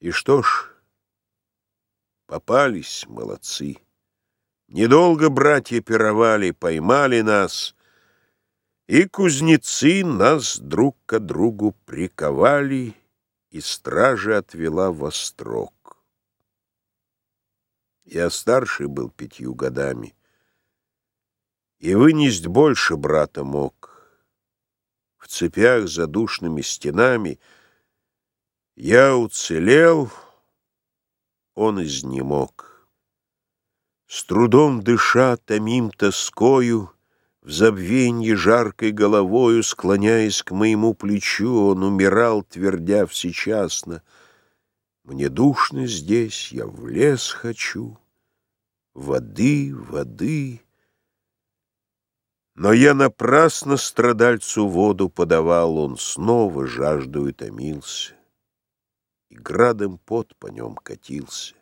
И что ж, попались молодцы. Недолго братья пировали, поймали нас, И кузнецы нас друг к другу приковали, И стража отвела во строк. Я старший был пятью годами, И вынесть больше брата мог. В цепях за душными стенами — я уцелел, он изнемог. С трудом дыша, томим тоскою, В забвенье жаркой головою, Склоняясь к моему плечу, Он умирал, твердя всечасно. Мне душно здесь, я в лес хочу, Воды, воды. Но я напрасно страдальцу воду подавал, Он снова жаждою томился и градом пот по нем катился.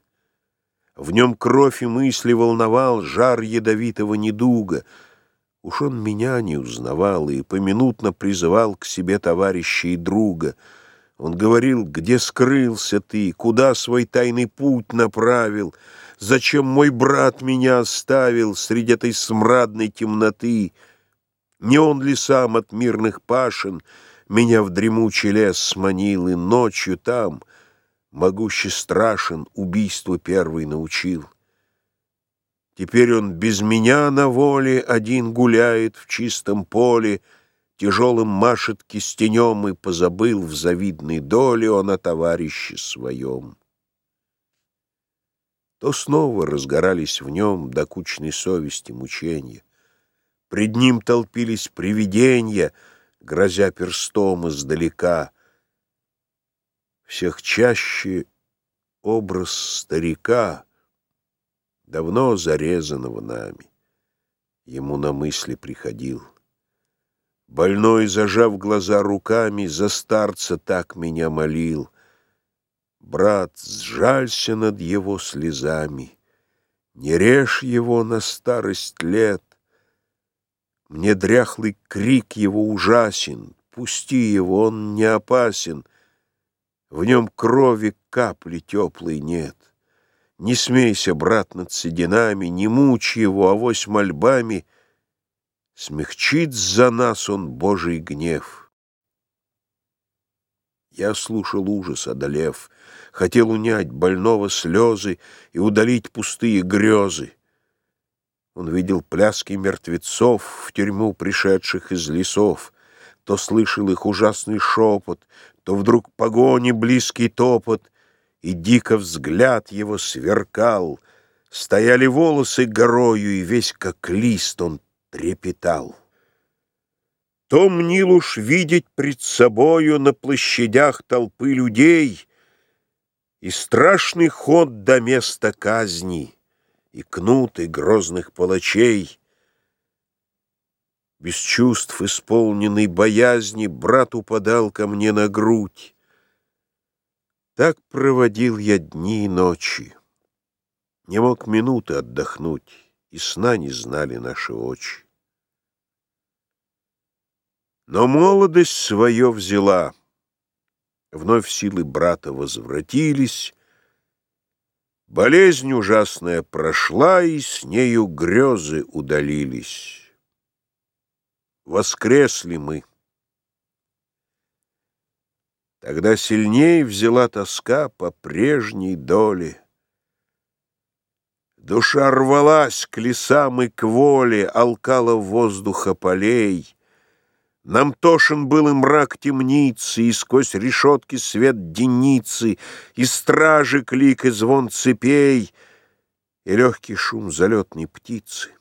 В нем кровь и мысли волновал жар ядовитого недуга. Уж он меня не узнавал и поминутно призывал к себе товарища и друга. Он говорил, где скрылся ты, куда свой тайный путь направил, зачем мой брат меня оставил среди этой смрадной темноты. Не он ли сам от мирных пашин меня в дремучий лес сманил и ночью там — могуще страшен, убийство первый научил. Теперь он без меня на воле один гуляет в чистом поле, Тяжелым машет кистенем и позабыл в завидной доле он о товарище своем. То снова разгорались в нем докучной совести мучения. Пред ним толпились привидения, грозя перстом издалека — всех чаще образ старика, давно зарезанного нами, ему на мысли приходил. Больной, зажав глаза руками, за старца так меня молил. Брат, сжалься над его слезами, не режь его на старость лет. Мне дряхлый крик его ужасен, пусти его, он не опасен — в нем крови капли теплой нет. Не смейся, брат, над сединами, Не мучь его, авось мольбами. Смягчит за нас он Божий гнев. Я слушал ужас, одолев, Хотел унять больного слезы И удалить пустые грезы. Он видел пляски мертвецов В тюрьму пришедших из лесов, То слышал их ужасный шепот, то вдруг погони близкий топот, и дико взгляд его сверкал. Стояли волосы горою, и весь как лист он трепетал. То мнил уж видеть пред собою на площадях толпы людей и страшный ход до места казни, и кнут, и грозных палачей — без чувств, исполненный боязни, брат упадал ко мне на грудь. Так проводил я дни и ночи. Не мог минуты отдохнуть, и сна не знали наши очи. Но молодость свое взяла. Вновь силы брата возвратились. Болезнь ужасная прошла, и с нею грезы удалились воскресли мы. Тогда сильней взяла тоска по прежней доле. Душа рвалась к лесам и к воле, Алкала воздуха полей. Нам тошен был и мрак темницы, И сквозь решетки свет деницы, И стражи клик и звон цепей, И легкий шум залетной птицы.